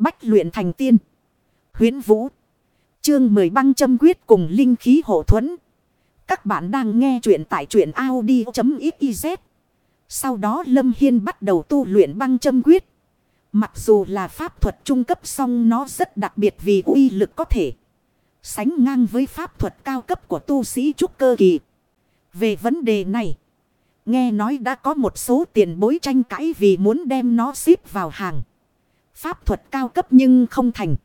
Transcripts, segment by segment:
Bách luyện thành tiên. Huyến Vũ. Chương 10 băng châm quyết cùng linh khí hộ thuẫn. Các bạn đang nghe truyện tại truyện Audi.xyz. Sau đó Lâm Hiên bắt đầu tu luyện băng châm quyết. Mặc dù là pháp thuật trung cấp song nó rất đặc biệt vì uy lực có thể sánh ngang với pháp thuật cao cấp của tu sĩ trúc cơ kỳ. Về vấn đề này, nghe nói đã có một số tiền bối tranh cãi vì muốn đem nó xếp vào hàng. Pháp thuật cao cấp nhưng không thành.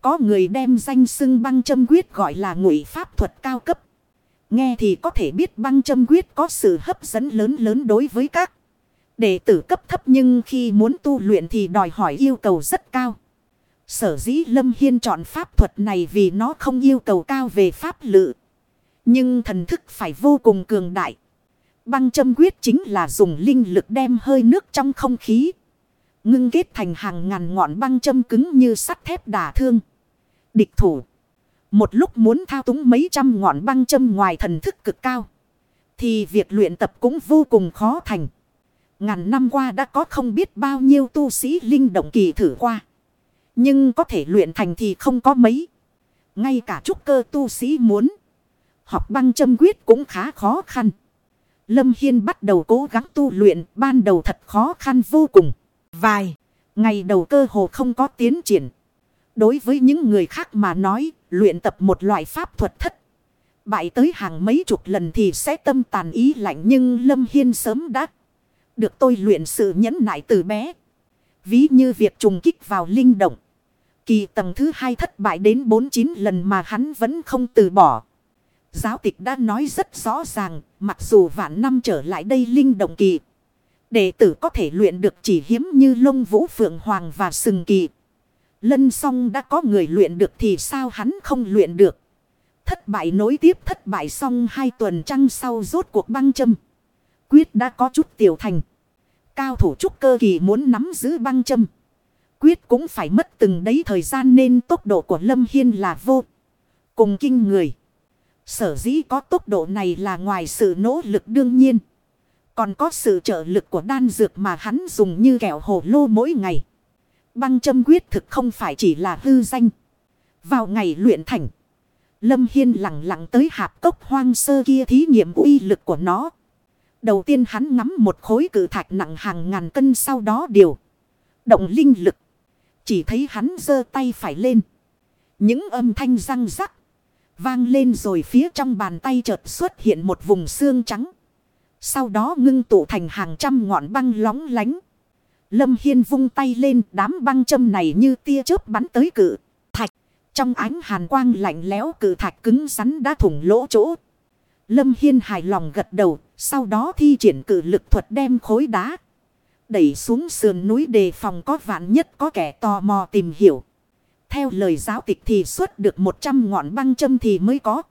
Có người đem danh xưng băng châm quyết gọi là ngụy pháp thuật cao cấp. Nghe thì có thể biết băng châm quyết có sự hấp dẫn lớn lớn đối với các đệ tử cấp thấp nhưng khi muốn tu luyện thì đòi hỏi yêu cầu rất cao. Sở dĩ Lâm Hiên chọn pháp thuật này vì nó không yêu cầu cao về pháp lự. Nhưng thần thức phải vô cùng cường đại. Băng châm quyết chính là dùng linh lực đem hơi nước trong không khí. Ngưng kết thành hàng ngàn ngọn băng châm cứng như sắt thép đả thương. Địch thủ. Một lúc muốn thao túng mấy trăm ngọn băng châm ngoài thần thức cực cao. Thì việc luyện tập cũng vô cùng khó thành. Ngàn năm qua đã có không biết bao nhiêu tu sĩ linh động kỳ thử qua. Nhưng có thể luyện thành thì không có mấy. Ngay cả trúc cơ tu sĩ muốn. Học băng châm quyết cũng khá khó khăn. Lâm Hiên bắt đầu cố gắng tu luyện. Ban đầu thật khó khăn vô cùng. Vài. Ngày đầu cơ hồ không có tiến triển. Đối với những người khác mà nói. Luyện tập một loại pháp thuật thất. Bại tới hàng mấy chục lần thì sẽ tâm tàn ý lạnh. Nhưng Lâm Hiên sớm đã. Được tôi luyện sự nhẫn nại từ bé. Ví như việc trùng kích vào linh động. Kỳ tầng thứ hai thất bại đến 49 lần mà hắn vẫn không từ bỏ. Giáo tịch đã nói rất rõ ràng, mặc dù vạn năm trở lại đây linh động kỳ. Đệ tử có thể luyện được chỉ hiếm như lông vũ phượng hoàng và sừng kỳ. Lân song đã có người luyện được thì sao hắn không luyện được. Thất bại nối tiếp thất bại xong hai tuần trăng sau rốt cuộc băng châm. Quyết đã có chút tiểu thành. Cao thủ trúc cơ kỳ muốn nắm giữ băng châm. Quyết cũng phải mất từng đấy thời gian nên tốc độ của Lâm Hiên là vô. Cùng kinh người. Sở dĩ có tốc độ này là ngoài sự nỗ lực đương nhiên. Còn có sự trợ lực của đan dược mà hắn dùng như kẹo hồ lô mỗi ngày. Băng châm quyết thực không phải chỉ là hư danh. Vào ngày luyện thành. Lâm Hiên lặng lặng tới hạp cốc hoang sơ kia thí nghiệm uy lực của nó. Đầu tiên hắn ngắm một khối cử thạch nặng hàng ngàn cân sau đó điều. Động linh lực. Chỉ thấy hắn giơ tay phải lên. Những âm thanh răng rắc. Vang lên rồi phía trong bàn tay chợt xuất hiện một vùng xương trắng. Sau đó ngưng tụ thành hàng trăm ngọn băng lóng lánh. Lâm Hiên vung tay lên, đám băng châm này như tia chớp bắn tới cự. Thạch. Trong ánh hàn quang lạnh lẽo, cự thạch cứng rắn đã thủng lỗ chỗ. Lâm Hiên hài lòng gật đầu. Sau đó thi triển cự lực thuật đem khối đá. Đẩy xuống sườn núi đề phòng có vạn nhất có kẻ tò mò tìm hiểu. Theo lời giáo tịch thì xuất được 100 ngọn băng châm thì mới có.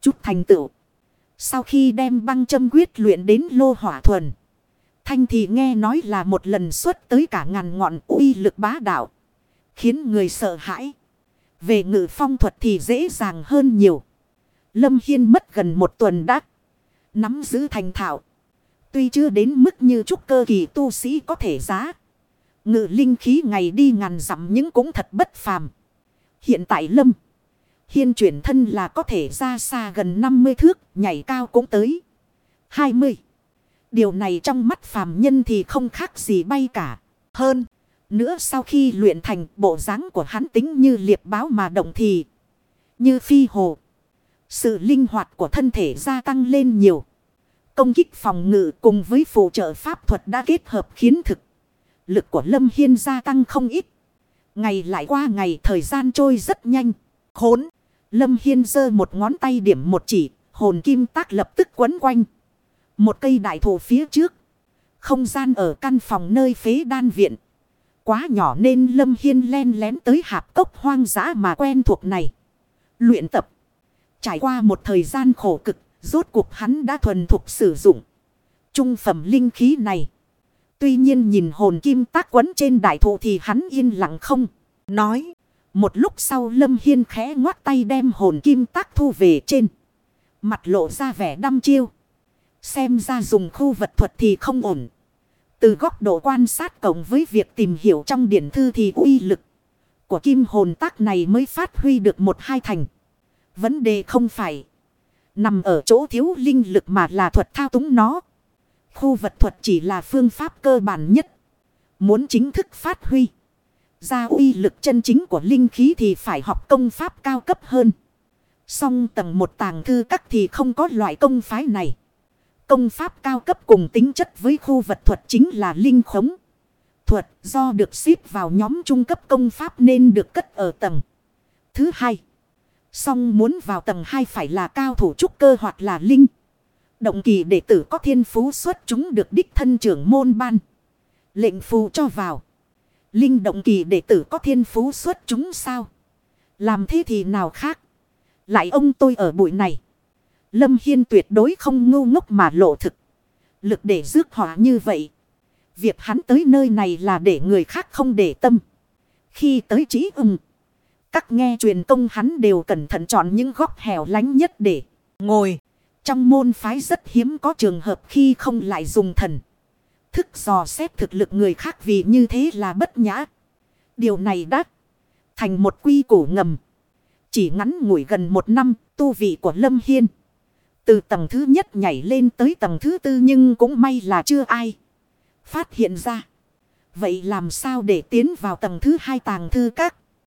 Chút thành tựu. Sau khi đem băng châm quyết luyện đến lô hỏa thuần. Thanh thì nghe nói là một lần xuất tới cả ngàn ngọn uy lực bá đạo. Khiến người sợ hãi. Về ngự phong thuật thì dễ dàng hơn nhiều. Lâm Hiên mất gần một tuần đã. Nắm giữ thành thạo. Tuy chưa đến mức như trúc cơ kỳ tu sĩ có thể giá. Ngự linh khí ngày đi ngàn dặm những cũng thật bất phàm. Hiện tại lâm. Hiên chuyển thân là có thể ra xa gần 50 thước, nhảy cao cũng tới 20. Điều này trong mắt phàm nhân thì không khác gì bay cả. Hơn, nữa sau khi luyện thành bộ dáng của hắn tính như liệp báo mà động thì như phi hồ. Sự linh hoạt của thân thể gia tăng lên nhiều. Công kích phòng ngự cùng với phụ trợ pháp thuật đã kết hợp khiến thực. Lực của Lâm Hiên gia tăng không ít. Ngày lại qua ngày thời gian trôi rất nhanh. Khốn. Lâm Hiên giơ một ngón tay điểm một chỉ. Hồn kim tác lập tức quấn quanh. Một cây đại thụ phía trước. Không gian ở căn phòng nơi phế đan viện. Quá nhỏ nên Lâm Hiên len lén tới hạp cốc hoang dã mà quen thuộc này. Luyện tập. Trải qua một thời gian khổ cực. Rốt cuộc hắn đã thuần thục sử dụng. Trung phẩm linh khí này. Tuy nhiên nhìn hồn kim tác quấn trên đại thụ thì hắn yên lặng không. Nói. Một lúc sau Lâm Hiên khẽ ngoát tay đem hồn kim tác thu về trên. Mặt lộ ra vẻ đăm chiêu. Xem ra dùng khu vật thuật thì không ổn. Từ góc độ quan sát cộng với việc tìm hiểu trong điển thư thì uy lực. của kim hồn tác này mới phát huy được một hai thành. Vấn đề không phải nằm ở chỗ thiếu linh lực mà là thuật thao túng nó. Khu vật thuật chỉ là phương pháp cơ bản nhất. Muốn chính thức phát huy. Ra uy lực chân chính của linh khí thì phải học công pháp cao cấp hơn. Song tầng một tàng thư các thì không có loại công phái này. Công pháp cao cấp cùng tính chất với khu vật thuật chính là linh khống. Thuật do được xếp vào nhóm trung cấp công pháp nên được cất ở tầng. Thứ hai. Song muốn vào tầng 2 phải là cao thủ trúc cơ hoặc là linh. Động kỳ đệ tử có thiên phú xuất chúng được đích thân trưởng môn ban. Lệnh phù cho vào. Linh động kỳ đệ tử có thiên phú xuất chúng sao? Làm thế thì nào khác? Lại ông tôi ở bụi này. Lâm Hiên tuyệt đối không ngu ngốc mà lộ thực. Lực để rước họa như vậy. Việc hắn tới nơi này là để người khác không để tâm. Khi tới trí ưng. Các nghe truyền công hắn đều cẩn thận chọn những góc hẻo lánh nhất để ngồi. Trong môn phái rất hiếm có trường hợp khi không lại dùng thần. Thức dò xét thực lực người khác vì như thế là bất nhã. Điều này đã thành một quy củ ngầm. Chỉ ngắn ngủi gần một năm, tu vị của Lâm Hiên. Từ tầng thứ nhất nhảy lên tới tầng thứ tư nhưng cũng may là chưa ai phát hiện ra. Vậy làm sao để tiến vào tầng thứ hai tàng thư các?